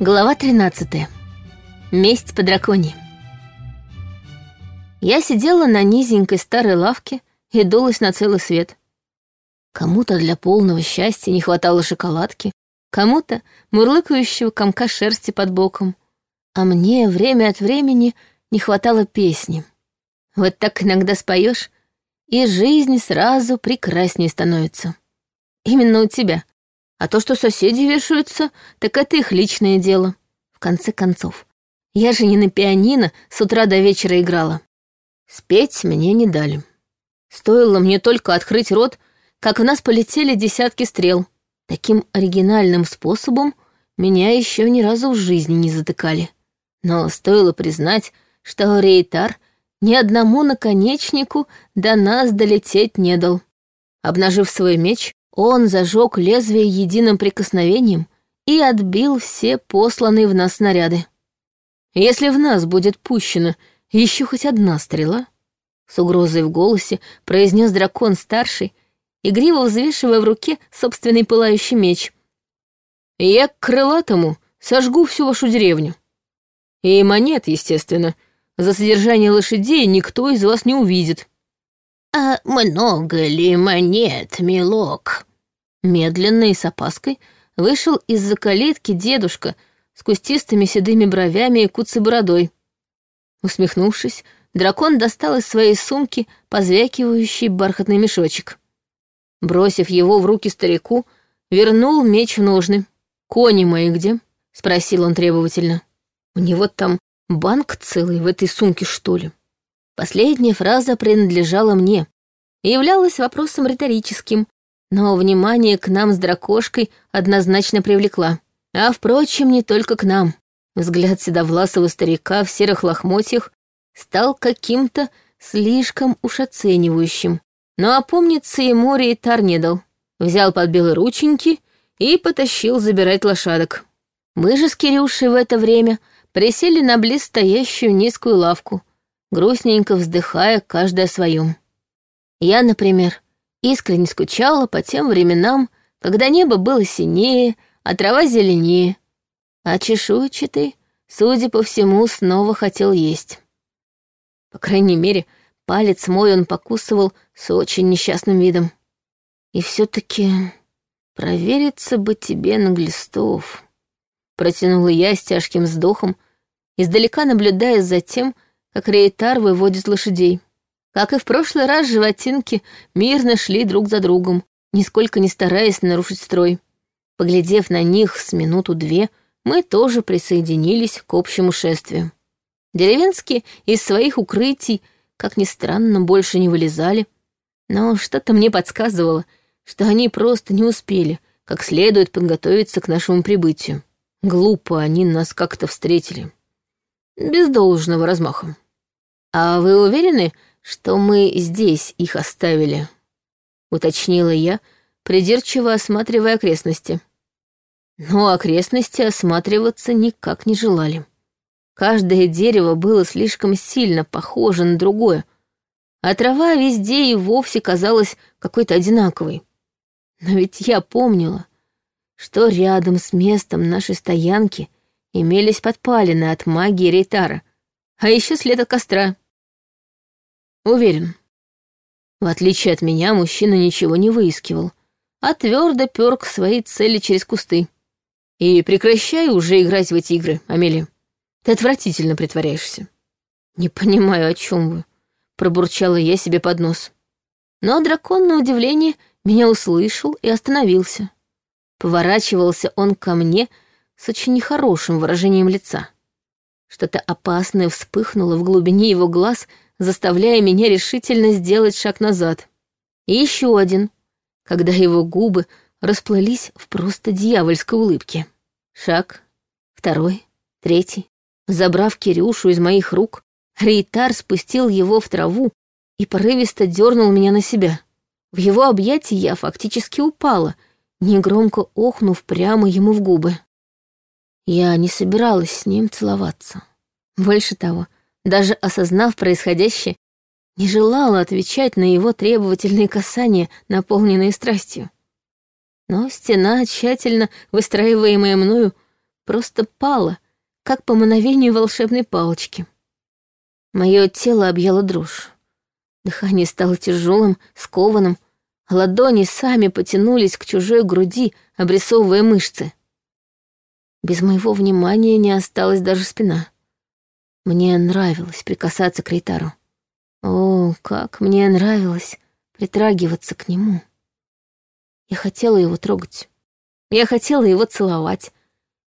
Глава 13. Месть по драконе. Я сидела на низенькой старой лавке и дулась на целый свет. Кому-то для полного счастья не хватало шоколадки, кому-то мурлыкающего комка шерсти под боком, а мне время от времени не хватало песни. Вот так иногда споешь, и жизнь сразу прекраснее становится. Именно у тебя, а то, что соседи вешаются, так это их личное дело. В конце концов, я же не на пианино с утра до вечера играла. Спеть мне не дали. Стоило мне только открыть рот, как в нас полетели десятки стрел. Таким оригинальным способом меня еще ни разу в жизни не затыкали. Но стоило признать, что Рейтар ни одному наконечнику до нас долететь не дал. Обнажив свой меч, он зажег лезвие единым прикосновением и отбил все посланные в нас снаряды. Если в нас будет пущена еще хоть одна стрела, с угрозой в голосе произнес дракон старший, игриво взвешивая в руке собственный пылающий меч. Я к крылатому сожгу всю вашу деревню. И монет, естественно, за содержание лошадей никто из вас не увидит. А много ли монет, милок?» Медленно и с опаской вышел из-за калитки дедушка с кустистыми седыми бровями и куцей бородой. Усмехнувшись, дракон достал из своей сумки позвякивающий бархатный мешочек. Бросив его в руки старику, вернул меч в ножны. «Кони мои где?» — спросил он требовательно. «У него там банк целый в этой сумке, что ли?» Последняя фраза принадлежала мне и являлась вопросом риторическим, но внимание к нам с дракошкой однозначно привлекла. А, впрочем, не только к нам. Взгляд седовласого старика в серых лохмотьях стал каким-то слишком уж оценивающим. Но опомниться ему тар не дал. Взял под белые рученьки и потащил забирать лошадок. Мы же с Кирюшей в это время присели на близ стоящую низкую лавку, грустненько вздыхая каждая о своем. Я, например, искренне скучала по тем временам, когда небо было синее, а трава зеленее, а чешуйчатый, судя по всему, снова хотел есть. По крайней мере, палец мой он покусывал с очень несчастным видом. И все таки провериться бы тебе на глистов. Протянула я с тяжким вздохом, издалека наблюдая за тем, как Рейтар выводит лошадей. Как и в прошлый раз, животинки мирно шли друг за другом, нисколько не стараясь нарушить строй. Поглядев на них с минуту-две, мы тоже присоединились к общему шествию. Деревенские из своих укрытий, как ни странно, больше не вылезали, но что-то мне подсказывало, что они просто не успели как следует подготовиться к нашему прибытию. Глупо они нас как-то встретили без должного размаха. «А вы уверены, что мы здесь их оставили?» — уточнила я, придирчиво осматривая окрестности. Но окрестности осматриваться никак не желали. Каждое дерево было слишком сильно похоже на другое, а трава везде и вовсе казалась какой-то одинаковой. Но ведь я помнила, что рядом с местом нашей стоянки — имелись подпалины от магии Рейтара, а еще след от костра. Уверен. В отличие от меня, мужчина ничего не выискивал, а твердо пер к своей цели через кусты. И прекращай уже играть в эти игры, Амелия. Ты отвратительно притворяешься. Не понимаю, о чем вы, пробурчала я себе под нос. Но дракон, на удивление, меня услышал и остановился. Поворачивался он ко мне с очень нехорошим выражением лица. Что-то опасное вспыхнуло в глубине его глаз, заставляя меня решительно сделать шаг назад. И еще один, когда его губы расплылись в просто дьявольской улыбке. Шаг, второй, третий. Забрав Кирюшу из моих рук, Рейтар спустил его в траву и порывисто дернул меня на себя. В его объятии я фактически упала, негромко охнув прямо ему в губы. Я не собиралась с ним целоваться. Больше того, даже осознав происходящее, не желала отвечать на его требовательные касания, наполненные страстью. Но стена, тщательно выстраиваемая мною, просто пала, как по мановению волшебной палочки. Мое тело объяло дрожь. Дыхание стало тяжелым, скованным, ладони сами потянулись к чужой груди, обрисовывая мышцы. Без моего внимания не осталась даже спина. Мне нравилось прикасаться к Рейтару. О, как мне нравилось притрагиваться к нему. Я хотела его трогать. Я хотела его целовать.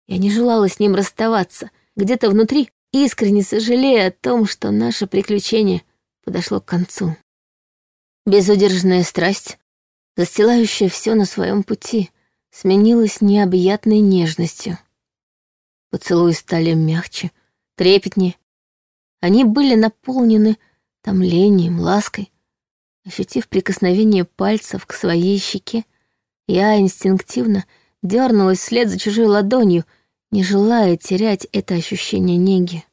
Я не желала с ним расставаться. Где-то внутри, искренне сожалея о том, что наше приключение подошло к концу. Безудержная страсть, застилающая все на своем пути, сменилась необъятной нежностью — Поцелуи стали мягче, трепетнее. Они были наполнены томлением, лаской. Ощутив прикосновение пальцев к своей щеке, я инстинктивно дернулась вслед за чужой ладонью, не желая терять это ощущение неги.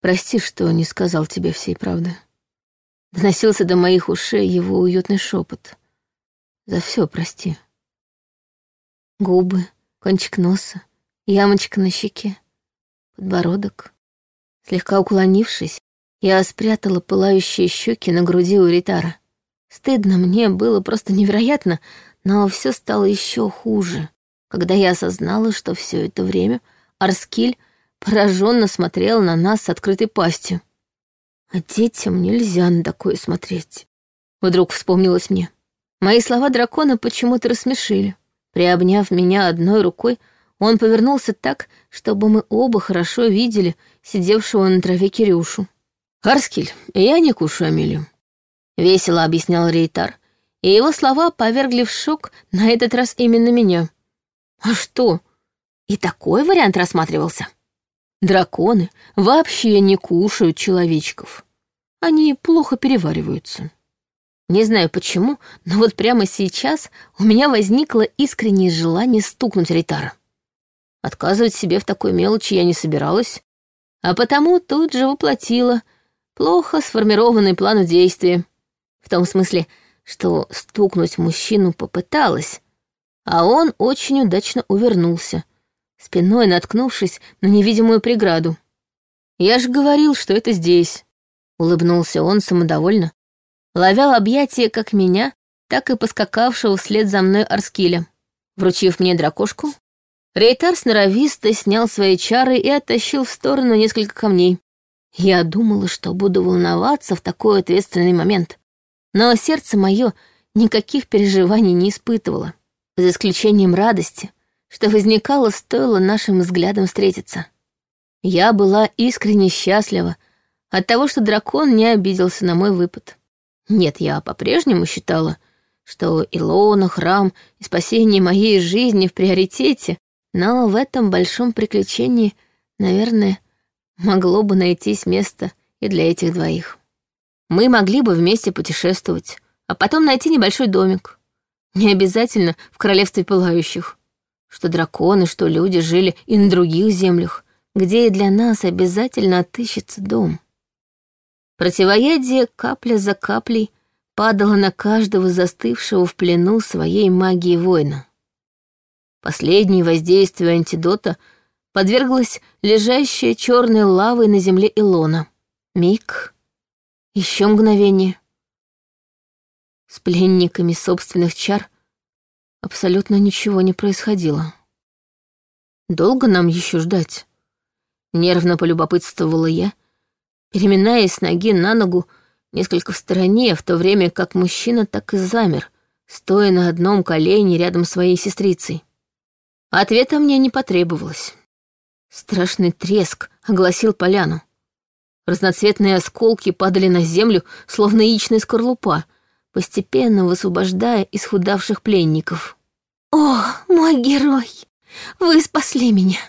«Прости, что не сказал тебе всей правды». Доносился до моих ушей его уютный шепот. «За все прости». Губы, кончик носа, Ямочка на щеке, подбородок. Слегка уклонившись, я спрятала пылающие щеки на груди у Ритара. Стыдно мне было просто невероятно, но все стало еще хуже, когда я осознала, что все это время Арскиль пораженно смотрел на нас с открытой пастью. А детям нельзя на такое смотреть. Вдруг вспомнилось мне. Мои слова дракона почему-то рассмешили. Приобняв меня одной рукой, он повернулся так, чтобы мы оба хорошо видели сидевшего на траве Кирюшу. «Харскель, я не кушаю Амелию», — весело объяснял Рейтар, и его слова повергли в шок на этот раз именно меня. «А что? И такой вариант рассматривался?» «Драконы вообще не кушают человечков. Они плохо перевариваются». Не знаю почему, но вот прямо сейчас у меня возникло искреннее желание стукнуть Рейтара. Отказывать себе в такой мелочи я не собиралась, а потому тут же воплотила плохо сформированный план действий. В том смысле, что стукнуть мужчину попыталась, а он очень удачно увернулся, спиной наткнувшись на невидимую преграду. «Я же говорил, что это здесь», — улыбнулся он самодовольно, ловя объятия как меня, так и поскакавшего вслед за мной Арскиля. Вручив мне дракошку, Рейтар сноровисто снял свои чары и оттащил в сторону несколько камней. Я думала, что буду волноваться в такой ответственный момент, но сердце мое никаких переживаний не испытывало, за исключением радости, что возникало, стоило нашим взглядом встретиться. Я была искренне счастлива от того, что дракон не обиделся на мой выпад. Нет, я по-прежнему считала, что Илона, храм и спасение моей жизни в приоритете, но в этом большом приключении, наверное, могло бы найтись место и для этих двоих. Мы могли бы вместе путешествовать, а потом найти небольшой домик. Не обязательно в королевстве пылающих. Что драконы, что люди жили и на других землях, где и для нас обязательно отыщется дом. Противоядие капля за каплей падало на каждого застывшего в плену своей магии воина. Последнее воздействие антидота подверглась лежащая черной лавой на земле Илона. Миг, еще мгновение. С пленниками собственных чар абсолютно ничего не происходило. «Долго нам еще ждать?» Нервно полюбопытствовала я, переминаясь с ноги на ногу несколько в стороне, в то время как мужчина так и замер, стоя на одном колене рядом с своей сестрицей. Ответа мне не потребовалось. Страшный треск огласил поляну. Разноцветные осколки падали на землю, словно яичная скорлупа, постепенно высвобождая исхудавших пленников. «О, мой герой! Вы спасли меня!»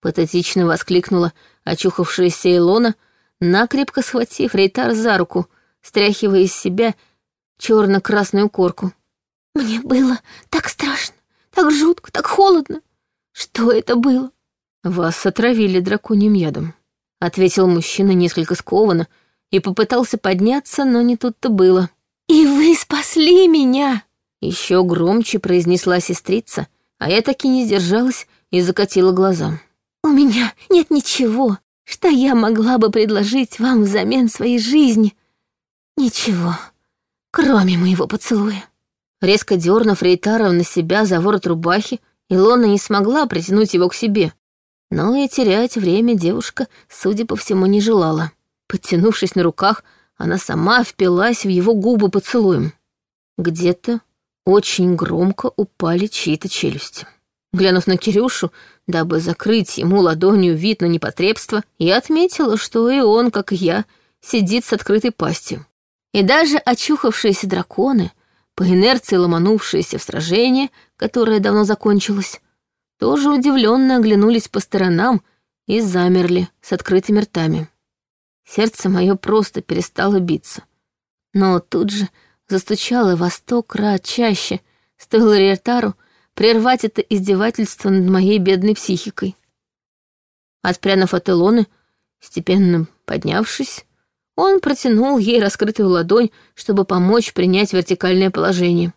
Патетично воскликнула очухавшаяся Илона, накрепко схватив Рейтар за руку, стряхивая из себя черно-красную корку. «Мне было так страшно!» Так жутко, так холодно. Что это было?» «Вас отравили драконьим ядом», — ответил мужчина несколько скованно и попытался подняться, но не тут-то было. «И вы спасли меня!» Еще громче произнесла сестрица, а я так и не сдержалась и закатила глаза. «У меня нет ничего, что я могла бы предложить вам взамен своей жизни. Ничего, кроме моего поцелуя». Резко дернув Рейтарова на себя за ворот рубахи, Илона не смогла притянуть его к себе. Но и терять время девушка, судя по всему, не желала. Подтянувшись на руках, она сама впилась в его губы поцелуем. Где-то очень громко упали чьи-то челюсти. Глянув на Кирюшу, дабы закрыть ему ладонью вид на непотребство, я отметила, что и он, как и я, сидит с открытой пастью. И даже очухавшиеся драконы, по инерции ломанувшиеся в сражение, которое давно закончилось, тоже удивленно оглянулись по сторонам и замерли с открытыми ртами. Сердце мое просто перестало биться. Но тут же застучало во сто крат чаще, стоило Риертару прервать это издевательство над моей бедной психикой. Отпрянув от элоны, степенно поднявшись, он протянул ей раскрытую ладонь, чтобы помочь принять вертикальное положение.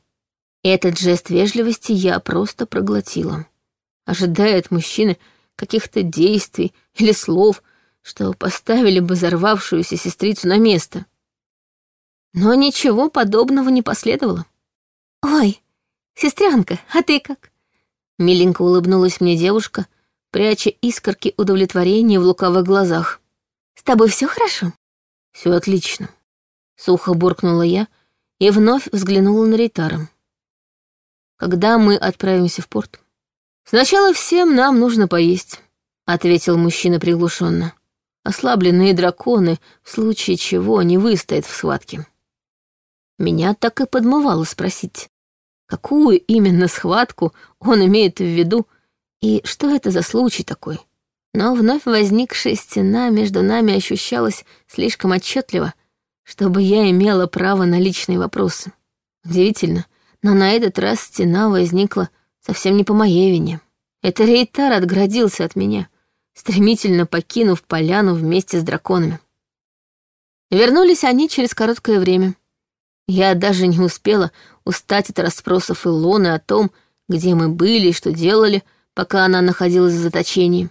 Этот жест вежливости я просто проглотила, ожидая от мужчины каких-то действий или слов, что поставили бы взорвавшуюся сестрицу на место. Но ничего подобного не последовало. «Ой, сестрянка, а ты как?» Миленько улыбнулась мне девушка, пряча искорки удовлетворения в лукавых глазах. «С тобой все хорошо?» Все отлично. Сухо буркнула я и вновь взглянула на Ритаром. Когда мы отправимся в порт? Сначала всем нам нужно поесть, ответил мужчина приглушенно. Ослабленные драконы в случае чего не выстоят в схватке. Меня так и подмывало спросить, какую именно схватку он имеет в виду и что это за случай такой. Но вновь возникшая стена между нами ощущалась слишком отчетливо, чтобы я имела право на личные вопросы. Удивительно, но на этот раз стена возникла совсем не по моей вине. Это Рейтар отградился от меня, стремительно покинув поляну вместе с драконами. Вернулись они через короткое время. Я даже не успела устать от расспросов Илоны о том, где мы были и что делали, пока она находилась в заточении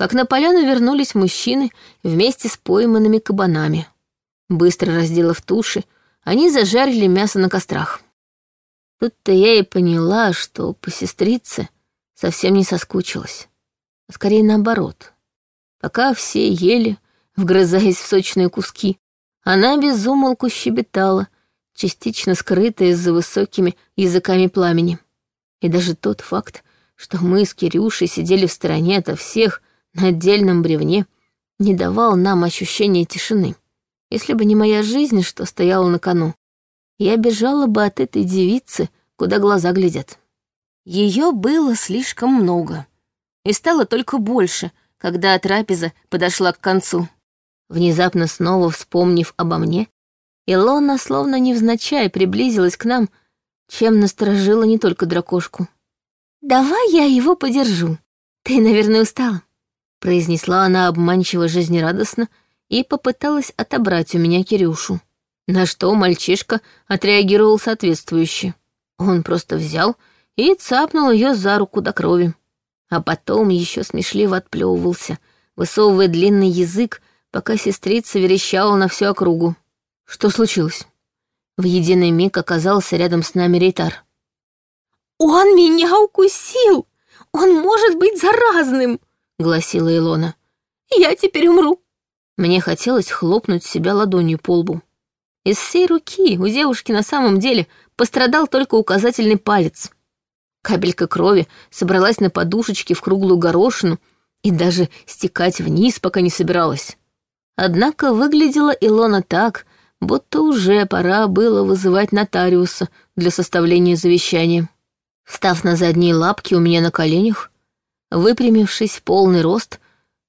как на поляну вернулись мужчины вместе с пойманными кабанами. Быстро разделав туши, они зажарили мясо на кострах. Тут-то я и поняла, что по сестрице совсем не соскучилась. А скорее наоборот. Пока все ели, вгрызаясь в сочные куски, она безумолку щебетала, частично скрытая за высокими языками пламени. И даже тот факт, что мы с Кирюшей сидели в стороне ото всех — на отдельном бревне, не давал нам ощущения тишины. Если бы не моя жизнь, что стояла на кону, я бежала бы от этой девицы, куда глаза глядят. Ее было слишком много, и стало только больше, когда трапеза подошла к концу. Внезапно снова вспомнив обо мне, Илона словно невзначай приблизилась к нам, чем насторожила не только дракошку. «Давай я его подержу. Ты, наверное, устала» произнесла она обманчиво жизнерадостно и попыталась отобрать у меня Кирюшу. На что мальчишка отреагировал соответствующе. Он просто взял и цапнул ее за руку до крови. А потом еще смешливо отплевывался, высовывая длинный язык, пока сестрица верещала на всю округу. Что случилось? В единый миг оказался рядом с нами Рейтар. «Он меня укусил! Он может быть заразным!» гласила Илона. «Я теперь умру!» Мне хотелось хлопнуть себя ладонью по лбу. Из всей руки у девушки на самом деле пострадал только указательный палец. Капелька крови собралась на подушечке в круглую горошину и даже стекать вниз пока не собиралась. Однако выглядела Илона так, будто уже пора было вызывать нотариуса для составления завещания. Встав на задние лапки у меня на коленях, Выпрямившись в полный рост,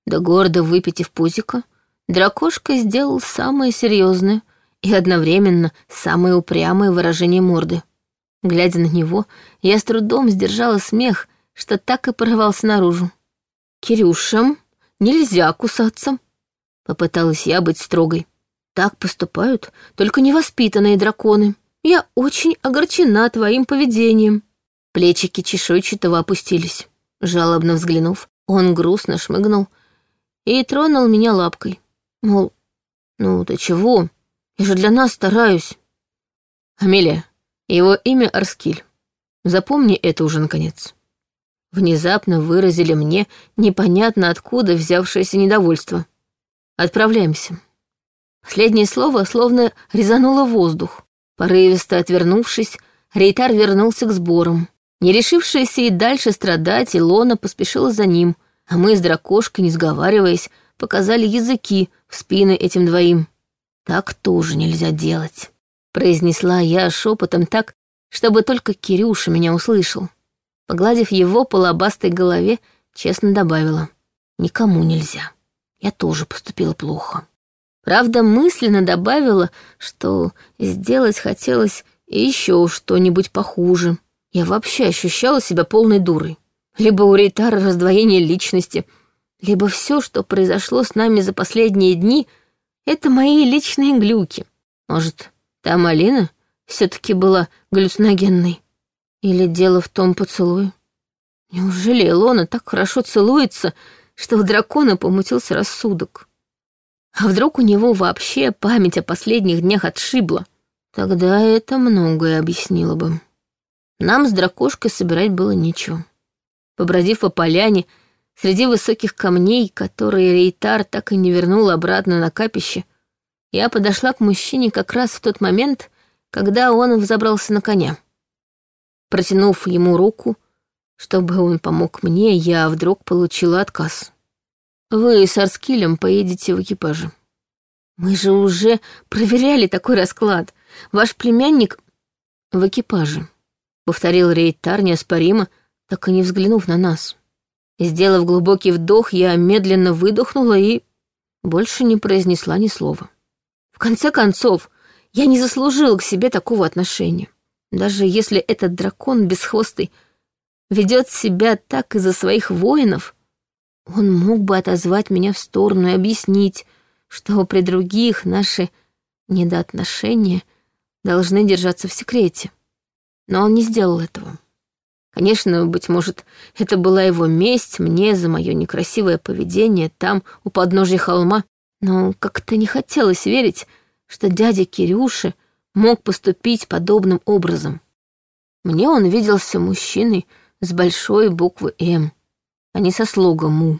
да гордо выпитив пузико, дракошка сделал самое серьезное и одновременно самое упрямое выражение морды. Глядя на него, я с трудом сдержала смех, что так и порвался наружу. «Кирюшам нельзя кусаться», — попыталась я быть строгой. «Так поступают только невоспитанные драконы. Я очень огорчена твоим поведением». Плечики чешуйчатого опустились. Жалобно взглянув, он грустно шмыгнул и тронул меня лапкой. Мол, ну ты чего? Я же для нас стараюсь. Амелия, его имя Арскиль. Запомни это уже наконец. Внезапно выразили мне непонятно откуда взявшееся недовольство. Отправляемся. Последнее слово словно резануло воздух. Порывисто отвернувшись, Рейтар вернулся к сборам. Не решившаяся и дальше страдать, Илона поспешила за ним, а мы с дракошкой, не сговариваясь, показали языки в спины этим двоим. «Так тоже нельзя делать», — произнесла я шепотом так, чтобы только Кирюша меня услышал. Погладив его по лобастой голове, честно добавила. «Никому нельзя. Я тоже поступила плохо». Правда, мысленно добавила, что сделать хотелось еще что-нибудь похуже. Я вообще ощущала себя полной дурой. Либо у Рейтара раздвоение личности, либо все, что произошло с нами за последние дни, это мои личные глюки. Может, та малина все-таки была галлюциногенной? Или дело в том поцелуе? Неужели Илона так хорошо целуется, что у дракона помутился рассудок? А вдруг у него вообще память о последних днях отшибла? Тогда это многое объяснило бы. Нам с дракошкой собирать было нечего. Побродив по поляне, среди высоких камней, которые Рейтар так и не вернул обратно на капище, я подошла к мужчине как раз в тот момент, когда он взобрался на коня. Протянув ему руку, чтобы он помог мне, я вдруг получила отказ. «Вы с Арскилем поедете в экипаже». «Мы же уже проверяли такой расклад. Ваш племянник в экипаже», — повторил Рейтар неоспоримо, так и не взглянув на нас. Сделав глубокий вдох, я медленно выдохнула и больше не произнесла ни слова. В конце концов, я не заслужила к себе такого отношения. Даже если этот дракон бесхвостый ведет себя так из-за своих воинов, он мог бы отозвать меня в сторону и объяснить, что при других наши недоотношения должны держаться в секрете но он не сделал этого. Конечно, быть может, это была его месть мне за мое некрасивое поведение там, у подножья холма. Но как-то не хотелось верить, что дядя Кирюши мог поступить подобным образом. Мне он виделся мужчиной с большой буквы «М», а не со слогом «У».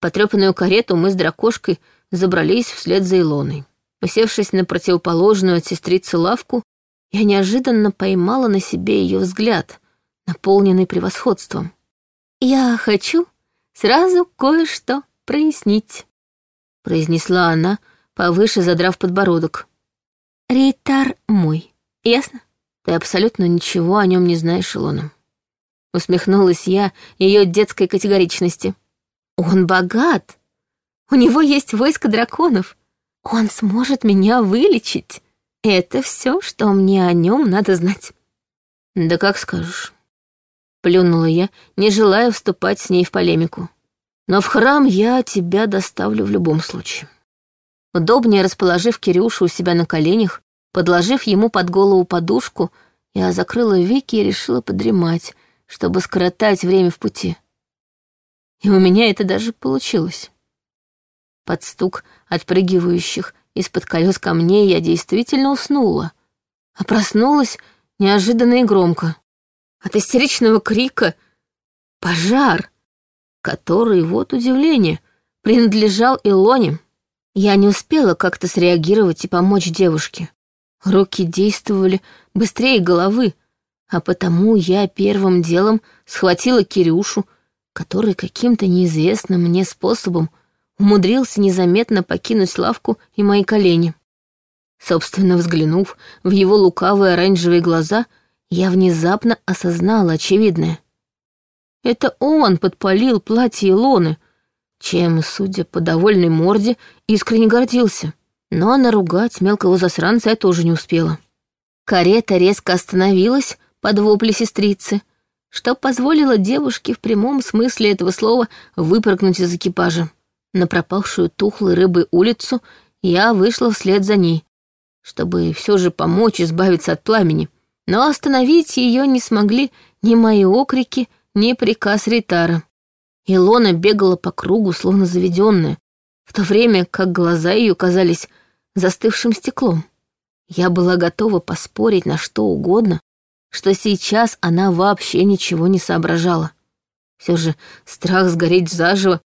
Потрепанную карету мы с дракошкой забрались вслед за Илоной. Усевшись на противоположную от сестрицы лавку, я неожиданно поймала на себе ее взгляд, наполненный превосходством. «Я хочу сразу кое-что прояснить», — произнесла она, повыше задрав подбородок. «Рейтар мой, ясно? Ты абсолютно ничего о нем не знаешь, Илона». Усмехнулась я ее детской категоричности. «Он богат. У него есть войско драконов. Он сможет меня вылечить». Это все, что мне о нем надо знать. Да как скажешь. Плюнула я, не желая вступать с ней в полемику. Но в храм я тебя доставлю в любом случае. Удобнее расположив Кирюшу у себя на коленях, подложив ему под голову подушку, я закрыла веки и решила подремать, чтобы скоротать время в пути. И у меня это даже получилось. Под стук отпрыгивающих из-под колес камней я действительно уснула, а проснулась неожиданно и громко. От истеричного крика «Пожар!», который, вот удивление, принадлежал Илоне. Я не успела как-то среагировать и помочь девушке. Руки действовали быстрее головы, а потому я первым делом схватила Кирюшу, который каким-то неизвестным мне способом умудрился незаметно покинуть Славку и мои колени. Собственно, взглянув в его лукавые оранжевые глаза, я внезапно осознала очевидное. Это он подпалил платье Илоны, чем, судя по довольной морде, искренне гордился. Но наругать мелкого засранца я тоже не успела. Карета резко остановилась под вопли сестрицы, что позволило девушке в прямом смысле этого слова выпрыгнуть из экипажа на пропавшую тухлой рыбой улицу, я вышла вслед за ней, чтобы все же помочь избавиться от пламени. Но остановить ее не смогли ни мои окрики, ни приказ Ритара. Илона бегала по кругу, словно заведенная, в то время как глаза ее казались застывшим стеклом. Я была готова поспорить на что угодно, что сейчас она вообще ничего не соображала. Все же страх сгореть заживо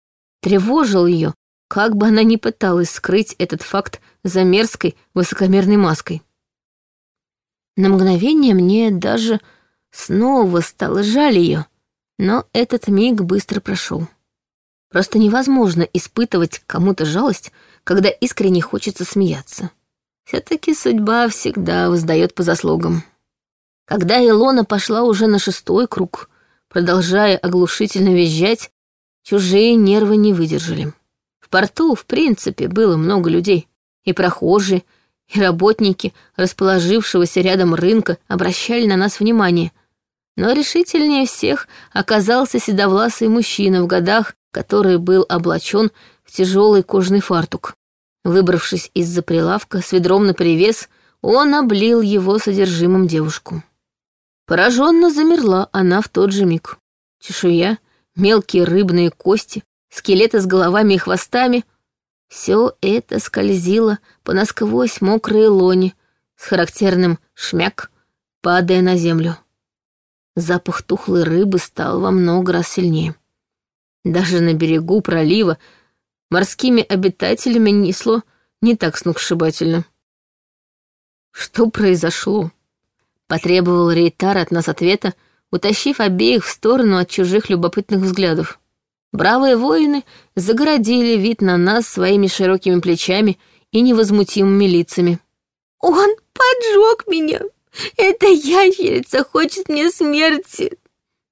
тревожил ее, как бы она ни пыталась скрыть этот факт за мерзкой высокомерной маской. На мгновение мне даже снова стало жаль ее, но этот миг быстро прошел. Просто невозможно испытывать кому-то жалость, когда искренне хочется смеяться. Все-таки судьба всегда воздает по заслугам. Когда Илона пошла уже на шестой круг, продолжая оглушительно визжать, Чужие нервы не выдержали. В порту, в принципе, было много людей. И прохожие, и работники расположившегося рядом рынка обращали на нас внимание. Но решительнее всех оказался седовласый мужчина в годах, который был облачен в тяжелый кожный фартук. Выбравшись из-за прилавка с ведром на наперевес, он облил его содержимым девушку. Пораженно замерла она в тот же миг. Чешуя, мелкие рыбные кости, скелеты с головами и хвостами. Все это скользило по насквозь мокрые лони с характерным «шмяк», падая на землю. Запах тухлой рыбы стал во много раз сильнее. Даже на берегу пролива морскими обитателями несло не так сногсшибательно. Что произошло? Потребовал Рейтар от нас ответа, утащив обеих в сторону от чужих любопытных взглядов. Бравые воины загородили вид на нас своими широкими плечами и невозмутимыми лицами. «Он поджег меня! Эта ящерица хочет мне смерти!»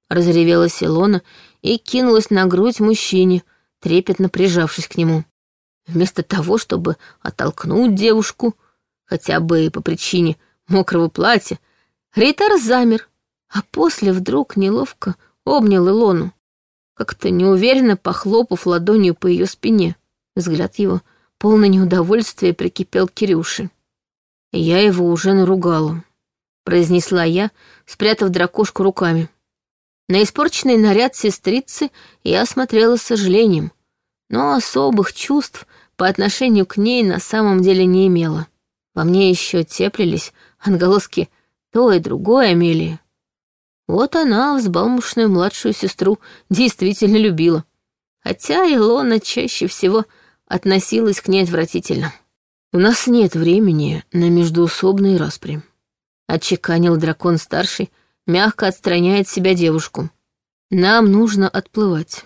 Разревелась Илона и кинулась на грудь мужчине, трепетно прижавшись к нему. Вместо того, чтобы оттолкнуть девушку, хотя бы по причине мокрого платья, Рейтар замер — а после вдруг неловко обнял Илону, как-то неуверенно похлопав ладонью по ее спине. Взгляд его, полный неудовольствия, прикипел к Кирюше. «Я его уже наругала», — произнесла я, спрятав дракошку руками. На испорченный наряд сестрицы я смотрела с сожалением, но особых чувств по отношению к ней на самом деле не имела. Во мне еще теплились отголоски то и другое Амелии. Вот она взбалмошную младшую сестру действительно любила. Хотя Илона чаще всего относилась к ней отвратительно. «У нас нет времени на междуусобные распри», — отчеканил дракон-старший, мягко отстраняя от себя девушку. «Нам нужно отплывать.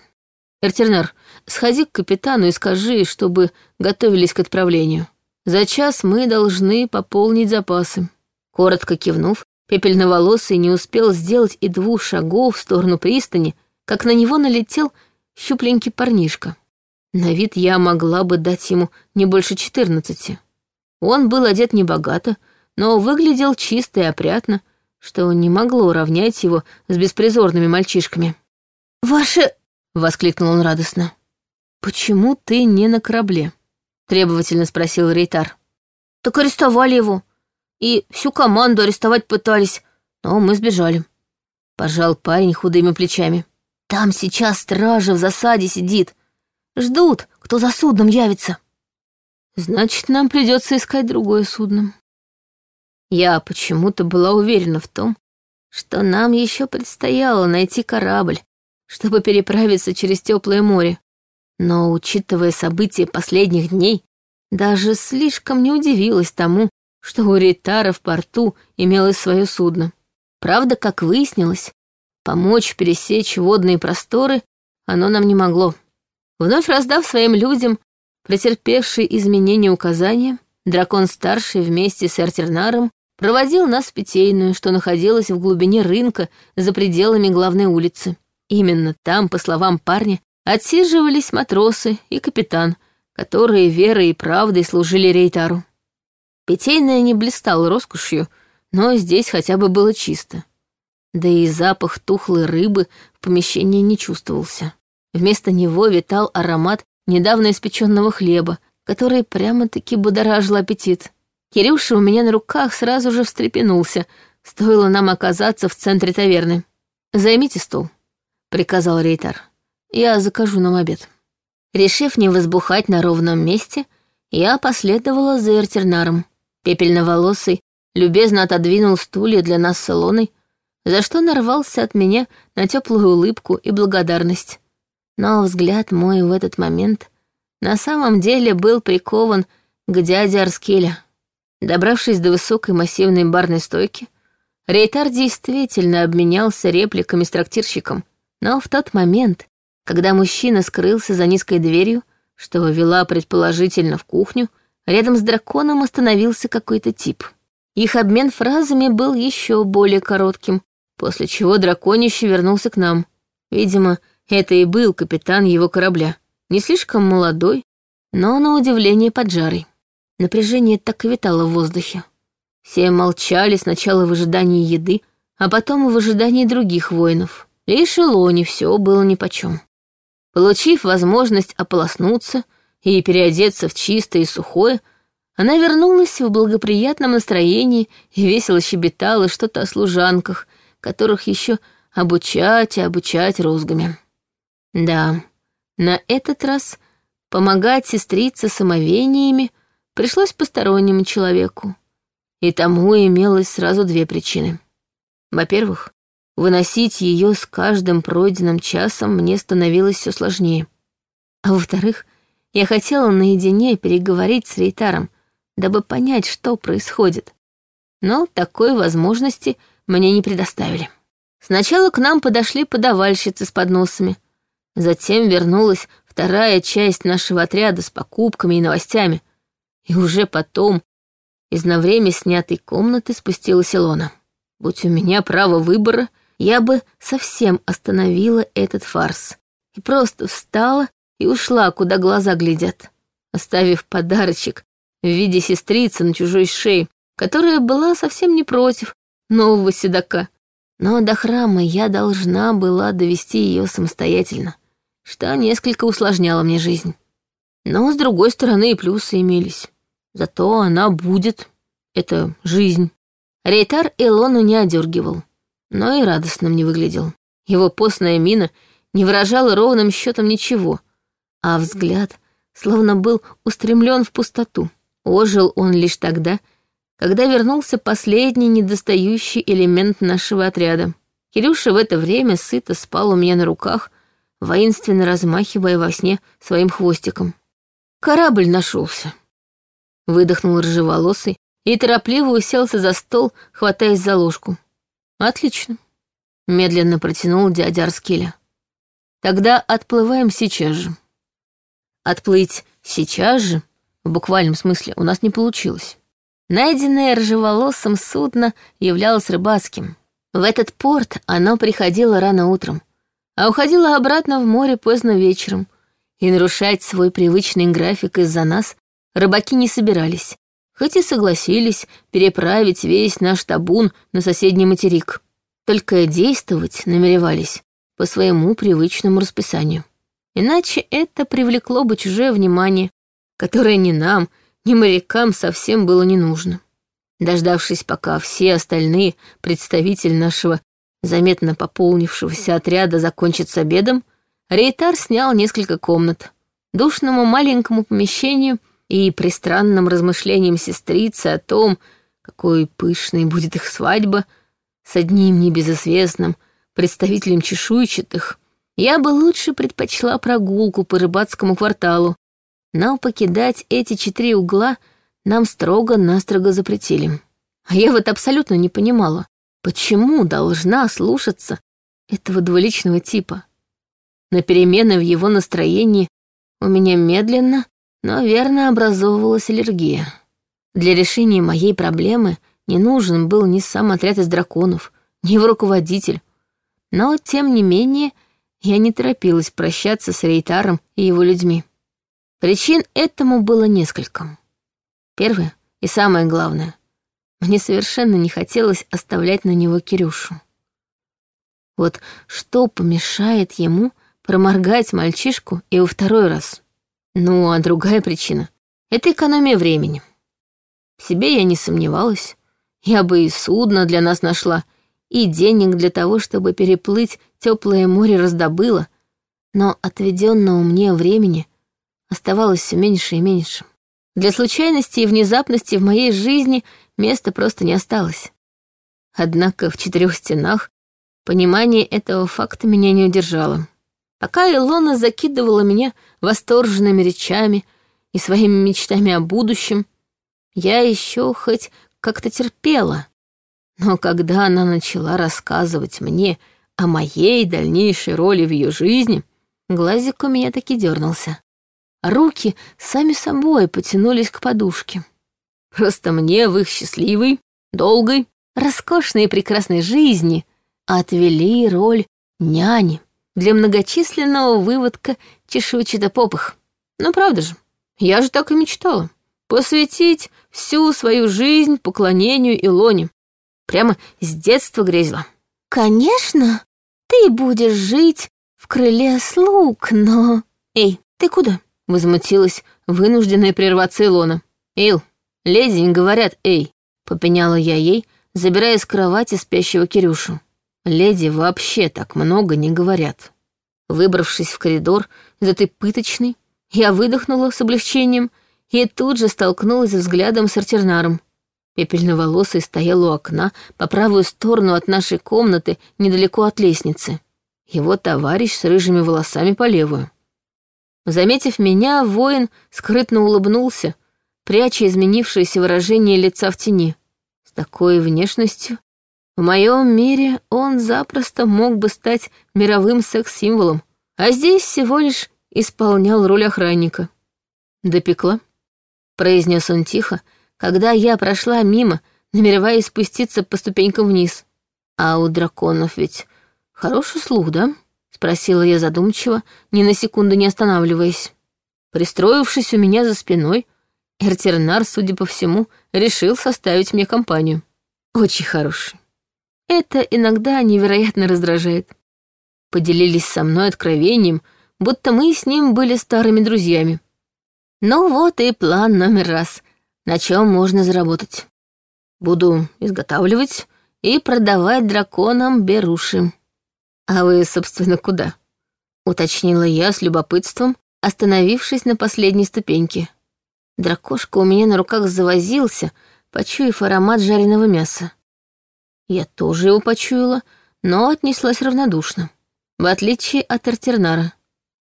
Эртернер, сходи к капитану и скажи, чтобы готовились к отправлению. За час мы должны пополнить запасы». Коротко кивнув, Пепельноволосый не успел сделать и двух шагов в сторону пристани, как на него налетел щупленький парнишка. На вид я могла бы дать ему не больше четырнадцати. Он был одет небогато, но выглядел чисто и опрятно, что не могло уравнять его с беспризорными мальчишками. «Ваше...» — воскликнул он радостно. «Почему ты не на корабле?» — требовательно спросил Рейтар. «Так арестовали его», и всю команду арестовать пытались, но мы сбежали. Пожал парень худыми плечами. Там сейчас стража в засаде сидит. Ждут, кто за судном явится. Значит, нам придется искать другое судно. Я почему-то была уверена в том, что нам еще предстояло найти корабль, чтобы переправиться через теплое море. Но, учитывая события последних дней, даже слишком не удивилась тому, что у рейтара в порту имелось свое судно. Правда, как выяснилось, помочь пересечь водные просторы оно нам не могло. Вновь раздав своим людям претерпевшие изменения указания, дракон-старший вместе с Артернаром проводил нас в питейную, что находилась в глубине рынка за пределами главной улицы. Именно там, по словам парня, отсиживались матросы и капитан, которые верой и правдой служили Рейтару. Питейная не блистала роскошью, но здесь хотя бы было чисто. Да и запах тухлой рыбы в помещении не чувствовался. Вместо него витал аромат недавно испеченного хлеба, который прямо-таки будоражил аппетит. Кирюша у меня на руках сразу же встрепенулся, стоило нам оказаться в центре таверны. «Займите стол», — приказал Рейтар. «Я закажу нам обед». Решив не возбухать на ровном месте, я последовала за Эртернаром. Пепельноволосый любезно отодвинул стулья для нас с Илоной, за что нарвался от меня на теплую улыбку и благодарность. Но взгляд мой в этот момент на самом деле был прикован к дяде Арскеля. Добравшись до высокой массивной барной стойки, Рейтар действительно обменялся репликами с трактирщиком, но в тот момент, когда мужчина скрылся за низкой дверью, что вела предположительно в кухню, Рядом с драконом остановился какой-то тип. Их обмен фразами был еще более коротким, после чего драконище вернулся к нам. Видимо, это и был капитан его корабля. Не слишком молодой, но на удивление поджарый. Напряжение так и витало в воздухе. Все молчали сначала в ожидании еды, а потом в ожидании других воинов. Лишь Илоне все было нипочем. Получив возможность ополоснуться, и, переодеться в чистое и сухое, она вернулась в благоприятном настроении и весело щебетала что-то о служанках, которых еще обучать и обучать розгами. Да, на этот раз помогать сестрице самовениями пришлось постороннему человеку. И тому имелось сразу две причины. Во-первых, выносить ее с каждым пройденным часом мне становилось все сложнее. А во-вторых, я хотела наедине переговорить с Рейтаром, дабы понять, что происходит. Но такой возможности мне не предоставили. Сначала к нам подошли подавальщицы с подносами. Затем вернулась вторая часть нашего отряда с покупками и новостями. И уже потом из на время снятой комнаты спустилась Илона. Будь у меня право выбора, я бы совсем остановила этот фарс и просто встала и ушла, куда глаза глядят, оставив подарочек в виде сестрицы на чужой шее, которая была совсем не против нового седока. Но до храма я должна была довести ее самостоятельно, что несколько усложняло мне жизнь. Но, с другой стороны, и плюсы имелись. Зато она будет. Это жизнь. Рейтар Элону не одергивал, но и радостным не выглядел. Его постная мина не выражала ровным счетом ничего — а взгляд словно был устремлен в пустоту. Ожил он лишь тогда, когда вернулся последний недостающий элемент нашего отряда. Кирюша в это время сыто спал у меня на руках, воинственно размахивая во сне своим хвостиком. «Корабль нашелся», — выдохнул рыжеволосый и торопливо уселся за стол, хватаясь за ложку. «Отлично», — медленно протянул дядя Арскеля. «Тогда отплываем сейчас же». Отплыть сейчас же, в буквальном смысле, у нас не получилось. Найденное рыжеволосым судно являлось рыбацким. В этот порт оно приходило рано утром, а уходило обратно в море поздно вечером, и нарушать свой привычный график из-за нас рыбаки не собирались, хоть и согласились переправить весь наш табун на соседний материк. Только действовать намеревались по своему привычному расписанию. Иначе это привлекло бы чужое внимание, которое ни нам, ни морякам совсем было не нужно. Дождавшись, пока все остальные представители нашего заметно пополнившегося отряда закончат с обедом, Рейтар снял несколько комнат. Душному маленькому помещению и пристранным размышлениям сестрицы о том, какой пышной будет их свадьба, с одним небезызвестным представителем чешуйчатых, я бы лучше предпочла прогулку по рыбацкому кварталу. Но покидать эти четыре угла нам строго-настрого запретили. А я вот абсолютно не понимала, почему должна слушаться этого двуличного типа. На перемены в его настроении у меня медленно, но верно образовывалась аллергия. Для решения моей проблемы не нужен был ни сам отряд из драконов, ни его руководитель. Но, тем не менее, я не торопилась прощаться с Рейтаром и его людьми. Причин этому было несколько. Первое и самое главное. Мне совершенно не хотелось оставлять на него Кирюшу. Вот что помешает ему проморгать мальчишку и во второй раз? Ну, а другая причина — это экономия времени. В себе я не сомневалась. Я бы и судно для нас нашла — и денег для того, чтобы переплыть теплое море раздобыла, но отведенного мне времени оставалось все меньше и меньше. Для случайности и внезапности в моей жизни места просто не осталось. Однако в четырех стенах понимание этого факта меня не удержало. Пока Илона закидывала меня восторженными речами и своими мечтами о будущем, я еще хоть как-то терпела, но когда она начала рассказывать мне о моей дальнейшей роли в ее жизни, глазик у меня таки дернулся. Руки сами собой потянулись к подушке. Просто мне в их счастливой, долгой, роскошной и прекрасной жизни отвели роль няни для многочисленного выводка чешуйчатопопых. Ну правда же, я же так и мечтала. Посвятить всю свою жизнь поклонению Илоне, Прямо с детства грезила. Конечно, ты будешь жить в крыле слуг, но... Эй, ты куда? Возмутилась вынужденная прерваться Илона. Ил, леди не говорят «эй», попеняла я ей, забирая с кровати спящего Кирюшу. Леди вообще так много не говорят. Выбравшись в коридор из этой пыточной, я выдохнула с облегчением и тут же столкнулась взглядом с Артернаром. Пепельноволосый стоял у окна по правую сторону от нашей комнаты, недалеко от лестницы. Его товарищ с рыжими волосами по левую. Заметив меня, воин скрытно улыбнулся, пряча изменившееся выражение лица в тени. С такой внешностью в моем мире он запросто мог бы стать мировым секс-символом, а здесь всего лишь исполнял роль охранника. «Допекла», — произнес он тихо, — когда я прошла мимо, намереваясь спуститься по ступенькам вниз. А у драконов ведь хороший слух, да? Спросила я задумчиво, ни на секунду не останавливаясь. Пристроившись у меня за спиной, Эртернар, судя по всему, решил составить мне компанию. Очень хороший. Это иногда невероятно раздражает. Поделились со мной откровением, будто мы с ним были старыми друзьями. Ну вот и план номер раз — на чем можно заработать. Буду изготавливать и продавать драконам беруши. А вы, собственно, куда? Уточнила я с любопытством, остановившись на последней ступеньке. Дракошка у меня на руках завозился, почуяв аромат жареного мяса. Я тоже его почуяла, но отнеслась равнодушно, в отличие от Артернара.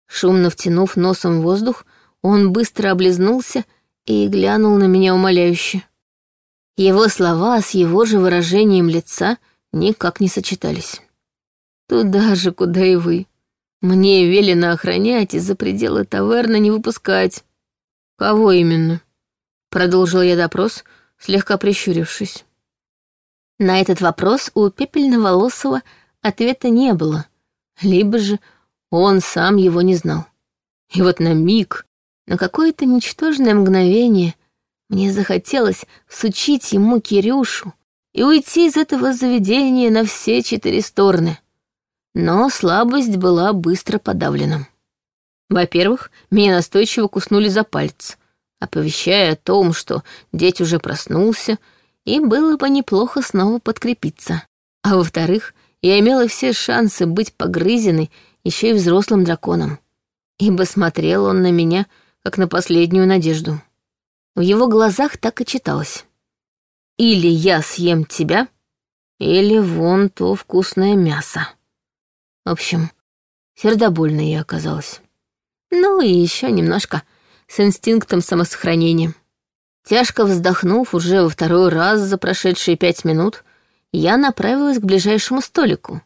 Шумно втянув носом воздух, он быстро облизнулся и глянул на меня умоляюще. Его слова с его же выражением лица никак не сочетались. Туда же, куда и вы. Мне велено охранять и за пределы таверны не выпускать. Кого именно? Продолжил я допрос, слегка прищурившись. На этот вопрос у Пепельноволосого ответа не было, либо же он сам его не знал. И вот на миг на какое-то ничтожное мгновение мне захотелось всучить ему Кирюшу и уйти из этого заведения на все четыре стороны. Но слабость была быстро подавлена. Во-первых, меня настойчиво куснули за палец, оповещая о том, что деть уже проснулся, и было бы неплохо снова подкрепиться. А во-вторых, я имела все шансы быть погрызенной еще и взрослым драконом, ибо смотрел он на меня — как на последнюю надежду. В его глазах так и читалось. «Или я съем тебя, или вон то вкусное мясо». В общем, сердобольной я оказалась. Ну и еще немножко с инстинктом самосохранения. Тяжко вздохнув уже во второй раз за прошедшие пять минут, я направилась к ближайшему столику.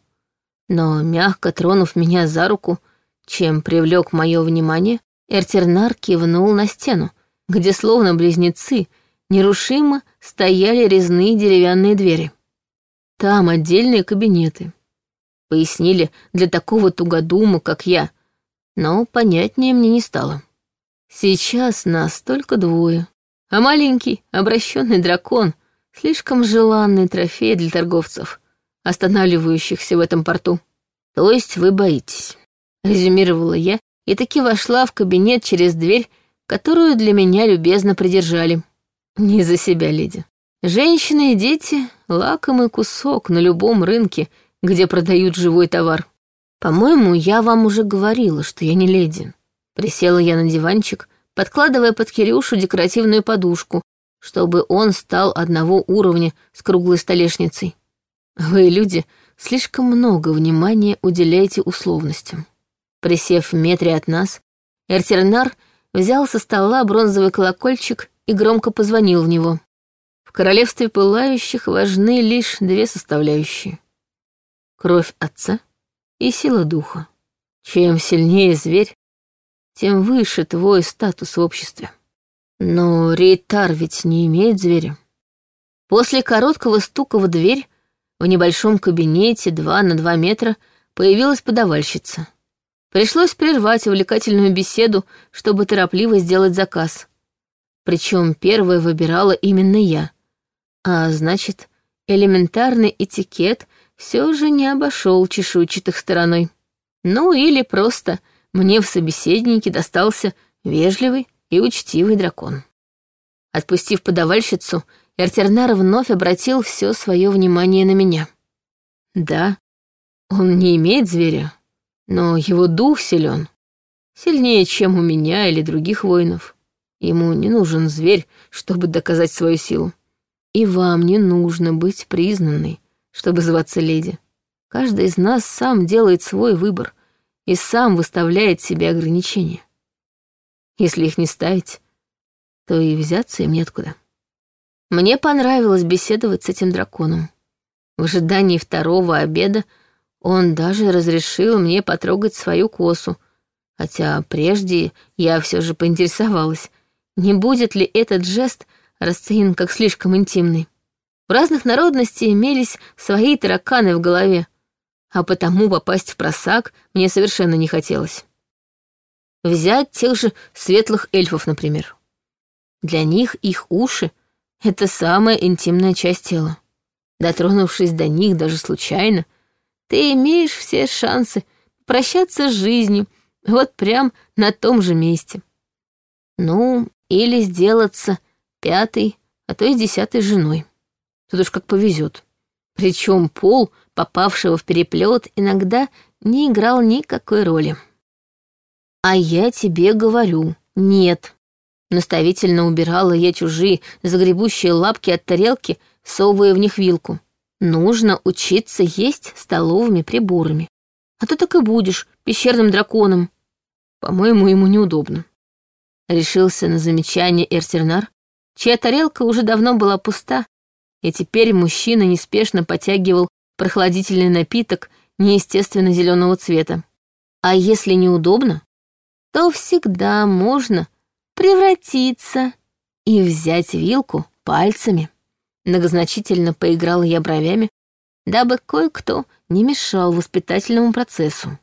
Но, мягко тронув меня за руку, чем привлек мое внимание, Эртернар кивнул на стену, где словно близнецы нерушимо стояли резные деревянные двери. Там отдельные кабинеты. Пояснили для такого тугодума, как я, но понятнее мне не стало. Сейчас нас только двое, а маленький обращенный дракон — слишком желанный трофей для торговцев, останавливающихся в этом порту. То есть вы боитесь, — резюмировала я, и таки вошла в кабинет через дверь, которую для меня любезно придержали. Не за себя, леди. Женщины и дети — лакомый кусок на любом рынке, где продают живой товар. По-моему, я вам уже говорила, что я не леди. Присела я на диванчик, подкладывая под Кирюшу декоративную подушку, чтобы он стал одного уровня с круглой столешницей. Вы, люди, слишком много внимания уделяете условностям. Присев в метре от нас, Эртельнар взял со стола бронзовый колокольчик и громко позвонил в него. В королевстве пылающих важны лишь две составляющие — кровь отца и сила духа. Чем сильнее зверь, тем выше твой статус в обществе. Но Рейтар ведь не имеет зверя. После короткого стука в дверь в небольшом кабинете два на два метра появилась подавальщица — Пришлось прервать увлекательную беседу, чтобы торопливо сделать заказ. Причем первое выбирала именно я. А значит, элементарный этикет все же не обошел чешуйчатых стороной. Ну или просто мне в собеседнике достался вежливый и учтивый дракон. Отпустив подавальщицу, Эртернар вновь обратил все свое внимание на меня. Да, он не имеет зверя, но его дух силен, сильнее, чем у меня или других воинов. Ему не нужен зверь, чтобы доказать свою силу. И вам не нужно быть признанной, чтобы зваться леди. Каждый из нас сам делает свой выбор и сам выставляет себе ограничения. Если их не ставить, то и взяться им неоткуда. Мне понравилось беседовать с этим драконом. В ожидании второго обеда — он даже разрешил мне потрогать свою косу. Хотя прежде я все же поинтересовалась, не будет ли этот жест расценен как слишком интимный. В разных народностей имелись свои тараканы в голове, а потому попасть в просак мне совершенно не хотелось. Взять тех же светлых эльфов, например. Для них их уши — это самая интимная часть тела. Дотронувшись до них даже случайно — ты имеешь все шансы прощаться с жизнью, вот прям на том же месте. Ну, или сделаться пятой, а то и десятой женой. Тут уж как повезет. Причем пол, попавшего в переплет, иногда не играл никакой роли. А я тебе говорю, нет. Наставительно убирала я чужие загребущие лапки от тарелки, совывая в них вилку. Нужно учиться есть столовыми приборами. А то так и будешь пещерным драконом. По-моему, ему неудобно. Решился на замечание Эртернар, чья тарелка уже давно была пуста, и теперь мужчина неспешно потягивал прохладительный напиток неестественно зеленого цвета. А если неудобно, то всегда можно превратиться и взять вилку пальцами многозначительно поиграла я бровями, дабы кое-кто не мешал воспитательному процессу.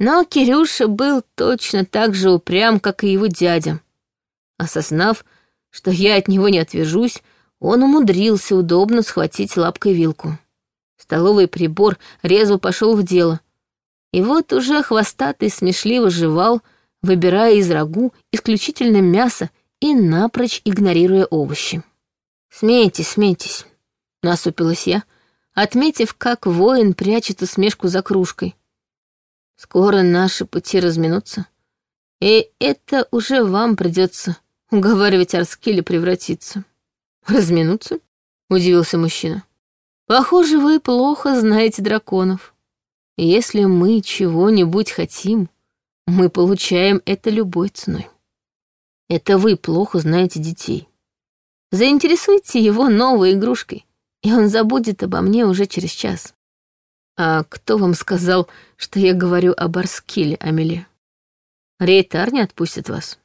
Но Кирюша был точно так же упрям, как и его дядя. Осознав, что я от него не отвяжусь, он умудрился удобно схватить лапкой вилку. Столовый прибор резво пошел в дело. И вот уже хвостатый смешливо жевал, выбирая из рагу исключительно мясо и напрочь игнорируя овощи. «Смейтесь, смейтесь», — насупилась я, отметив, как воин прячет усмешку за кружкой. «Скоро наши пути разминутся, и это уже вам придется уговаривать Арскили превратиться». «Разминуться?» — удивился мужчина. «Похоже, вы плохо знаете драконов. Если мы чего-нибудь хотим, мы получаем это любой ценой. Это вы плохо знаете детей». Заинтересуйте его новой игрушкой, и он забудет обо мне уже через час. А кто вам сказал, что я говорю о барскиле, Амели? Рейтар не отпустит вас.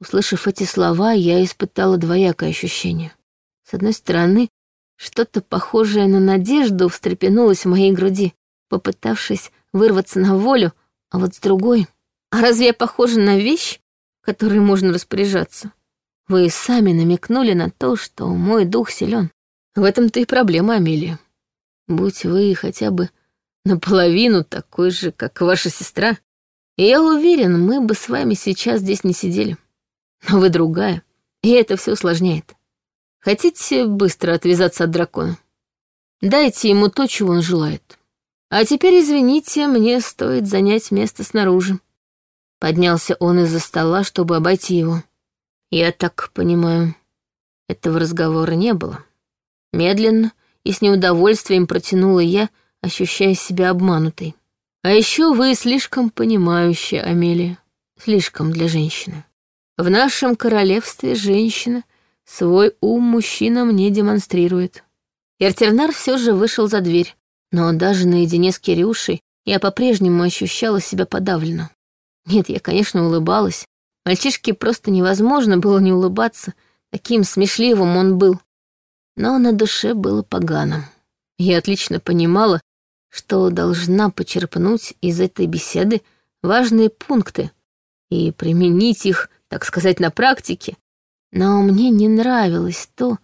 Услышав эти слова, я испытала двоякое ощущение. С одной стороны, что-то похожее на надежду встрепенулось в моей груди, попытавшись вырваться на волю, а вот с другой... А разве я похожа на вещь, которой можно распоряжаться? Вы сами намекнули на то, что мой дух силен. В этом-то и проблема, Амелия. Будь вы хотя бы наполовину такой же, как ваша сестра, я уверен, мы бы с вами сейчас здесь не сидели. Но вы другая, и это все усложняет. Хотите быстро отвязаться от дракона? Дайте ему то, чего он желает. А теперь, извините, мне стоит занять место снаружи. Поднялся он из-за стола, чтобы обойти его. Я так понимаю, этого разговора не было. Медленно и с неудовольствием протянула я, ощущая себя обманутой. А еще вы слишком понимающая, Амелия. Слишком для женщины. В нашем королевстве женщина свой ум мужчинам не демонстрирует. Эртернар все же вышел за дверь, но даже наедине с Кирюшей я по-прежнему ощущала себя подавленно. Нет, я, конечно, улыбалась, Мальчишке просто невозможно было не улыбаться, таким смешливым он был. Но на душе было погано. Я отлично понимала, что должна почерпнуть из этой беседы важные пункты и применить их, так сказать, на практике. Но мне не нравилось то,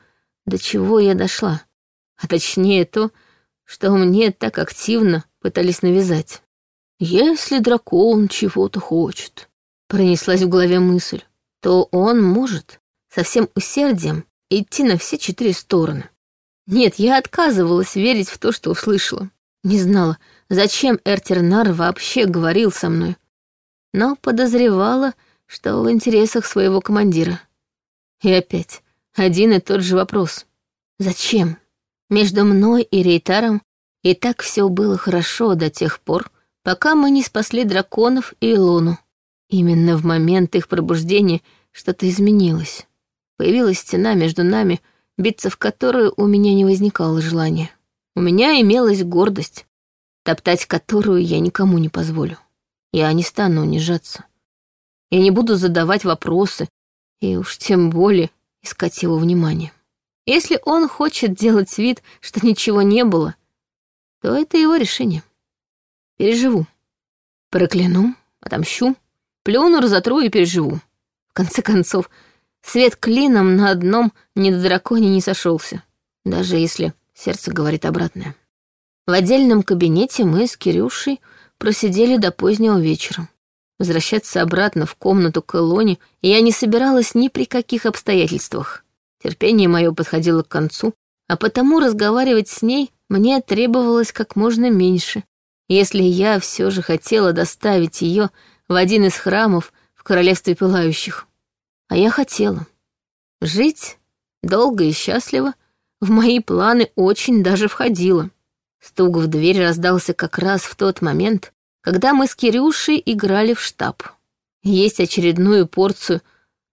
до чего я дошла, а точнее то, что мне так активно пытались навязать. «Если дракон чего-то хочет», Пронеслась в голове мысль, то он может со всем усердием идти на все четыре стороны. Нет, я отказывалась верить в то, что услышала. Не знала, зачем Эртернар вообще говорил со мной, но подозревала, что в интересах своего командира. И опять один и тот же вопрос. Зачем? Между мной и Рейтаром и так все было хорошо до тех пор, пока мы не спасли драконов и Илону. Именно в момент их пробуждения что-то изменилось. Появилась стена между нами, биться в которую у меня не возникало желания. У меня имелась гордость, топтать которую я никому не позволю. Я не стану унижаться. Я не буду задавать вопросы, и уж тем более искать его внимание. Если он хочет делать вид, что ничего не было, то это его решение. Переживу. Прокляну, отомщу, пленер за и переживу. В конце концов, свет клином на одном ни до недодраконе не сошелся, даже если сердце говорит обратное. В отдельном кабинете мы с Кирюшей просидели до позднего вечера. Возвращаться обратно в комнату к Элоне я не собиралась ни при каких обстоятельствах. Терпение мое подходило к концу, а потому разговаривать с ней мне требовалось как можно меньше, если я все же хотела доставить ее в один из храмов в Королевстве Пылающих. А я хотела. Жить долго и счастливо в мои планы очень даже входило. Стук в дверь раздался как раз в тот момент, когда мы с Кирюшей играли в штаб. Есть очередную порцию,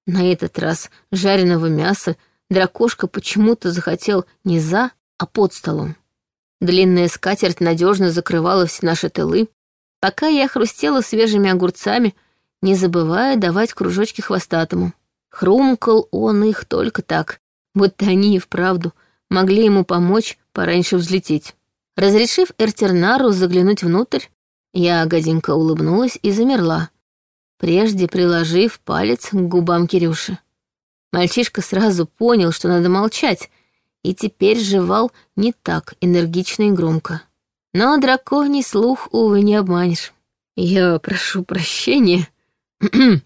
на этот раз жареного мяса, дракошка почему-то захотел не за, а под столом. Длинная скатерть надежно закрывала все наши тылы, Пока я хрустела свежими огурцами, не забывая давать кружочки хвостатому. Хрумкал он их только так, будто они и вправду могли ему помочь пораньше взлететь. Разрешив Эртернару заглянуть внутрь, я гаденько улыбнулась и замерла, прежде приложив палец к губам Кирюши. Мальчишка сразу понял, что надо молчать, и теперь жевал не так энергично и громко. Но драконий слух, увы, не обманешь. Я прошу прощения.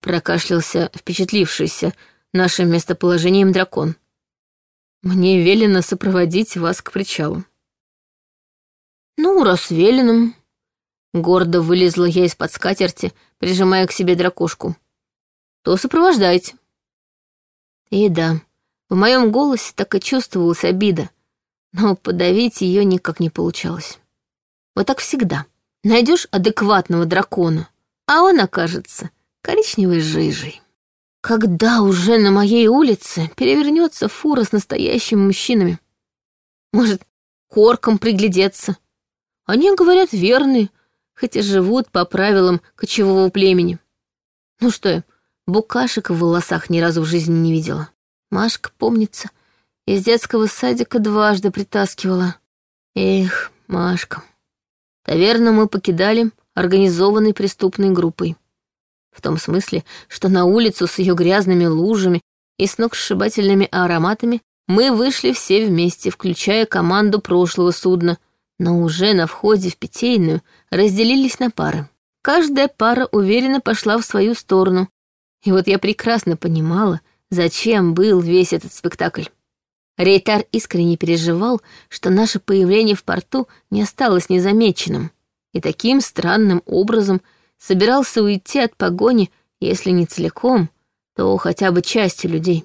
Прокашлялся впечатлившийся нашим местоположением дракон. Мне велено сопроводить вас к причалу. Ну, раз велено. Гордо вылезла я из-под скатерти, прижимая к себе дракошку. То сопровождайте. И да, в моем голосе так и чувствовалась обида — но подавить ее никак не получалось. Вот так всегда. Найдешь адекватного дракона, а он окажется коричневой жижей. Когда уже на моей улице перевернется фура с настоящими мужчинами? Может, корком приглядеться? Они, говорят, верные, хотя живут по правилам кочевого племени. Ну что я, букашек в волосах ни разу в жизни не видела. Машка, помнится, из детского садика дважды притаскивала. Эх, Машка. Таверну мы покидали организованной преступной группой. В том смысле, что на улицу с ее грязными лужами и с сногсшибательными ароматами мы вышли все вместе, включая команду прошлого судна, но уже на входе в питейную разделились на пары. Каждая пара уверенно пошла в свою сторону, и вот я прекрасно понимала, зачем был весь этот спектакль. Рейтар искренне переживал, что наше появление в порту не осталось незамеченным, и таким странным образом собирался уйти от погони, если не целиком, то хотя бы частью людей.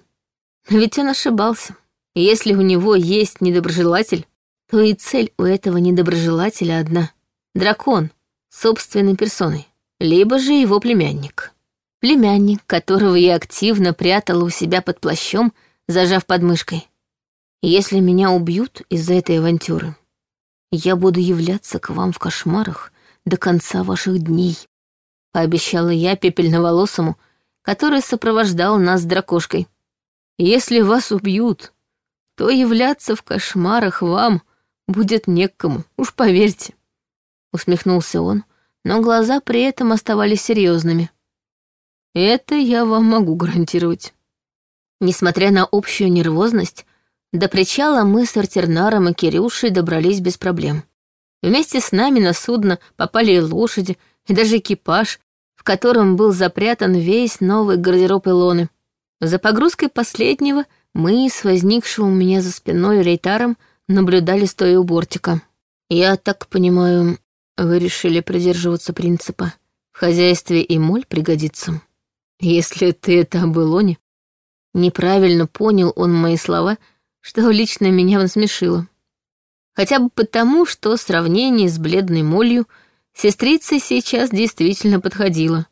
Но ведь он ошибался. Если у него есть недоброжелатель, то и цель у этого недоброжелателя одна — дракон, собственной персоной, либо же его племянник. Племянник, которого я активно прятала у себя под плащом, зажав подмышкой — если меня убьют из-за этой авантюры, я буду являться к вам в кошмарах до конца ваших дней», — пообещала я пепельноволосому, который сопровождал нас с дракошкой. «Если вас убьют, то являться в кошмарах вам будет некому, уж поверьте», — усмехнулся он, но глаза при этом оставались серьезными. «Это я вам могу гарантировать». Несмотря на общую нервозность, до причала мы с Артернаром и Кирюшей добрались без проблем. Вместе с нами на судно попали и лошади, и даже экипаж, в котором был запрятан весь новый гардероб Илоны. За погрузкой последнего мы с возникшим у меня за спиной рейтаром наблюдали стоя у бортика. Я так понимаю, вы решили придерживаться принципа «в хозяйстве и моль пригодится». Если ты это об Илоне... Неправильно понял он мои слова — что лично меня насмешило. Хотя бы потому, что сравнение с бледной молью сестрица сейчас действительно подходила.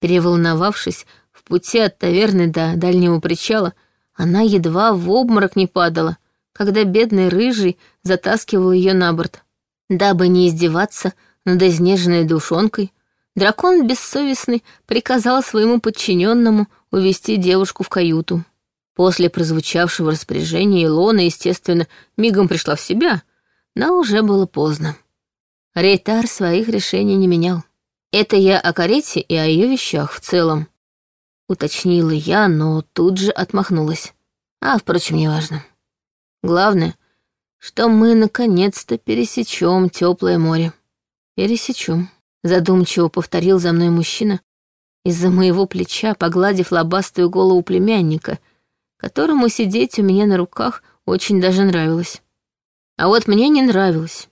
Переволновавшись в пути от таверны до дальнего причала, она едва в обморок не падала, когда бедный рыжий затаскивал ее на борт. Дабы не издеваться над изнеженной душонкой, дракон бессовестный приказал своему подчиненному увести девушку в каюту. После прозвучавшего распоряжения Илона, естественно, мигом пришла в себя, но уже было поздно. Рейтар своих решений не менял. «Это я о карете и о ее вещах в целом», — уточнила я, но тут же отмахнулась. А, впрочем, неважно. Главное, что мы наконец-то пересечем теплое море. Пересечем, задумчиво повторил за мной мужчина, из-за моего плеча, погладив лобастую голову племянника — которому сидеть у меня на руках очень даже нравилось. А вот мне не нравилось.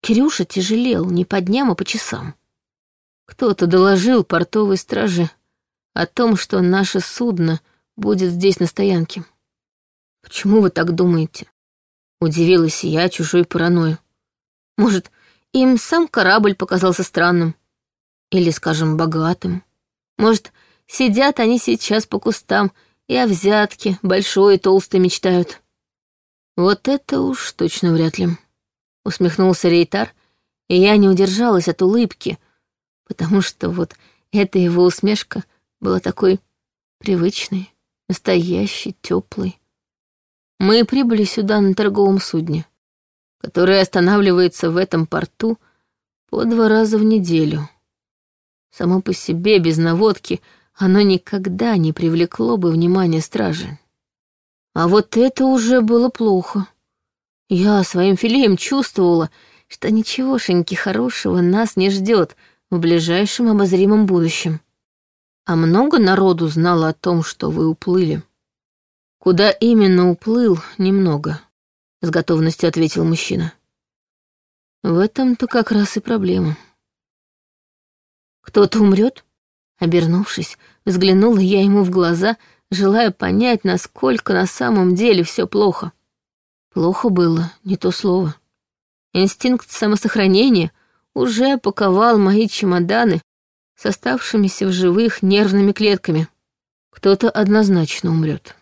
Кирюша тяжелел не по дням, а по часам. Кто-то доложил портовой страже о том, что наше судно будет здесь на стоянке. «Почему вы так думаете?» Удивилась я чужой паранойю. «Может, им сам корабль показался странным? Или, скажем, богатым? Может, сидят они сейчас по кустам я взятки большой и толстый мечтают. Вот это уж точно вряд ли. Усмехнулся Рейтар, и я не удержалась от улыбки, потому что вот эта его усмешка была такой привычной, настоящей, теплой. Мы прибыли сюда на торговом судне, которое останавливается в этом порту по два раза в неделю. Само по себе, без наводки — оно никогда не привлекло бы внимания стражи. А вот это уже было плохо. Я своим филеем чувствовала, что ничегошеньки хорошего нас не ждет в ближайшем обозримом будущем. А много народу знало о том, что вы уплыли. Куда именно уплыл, немного, — с готовностью ответил мужчина. В этом-то как раз и проблема. Кто-то умрет? Обернувшись, взглянула я ему в глаза, желая понять, насколько на самом деле все плохо. Плохо было, не то слово. Инстинкт самосохранения уже паковал мои чемоданы с оставшимися в живых нервными клетками. Кто-то однозначно умрет.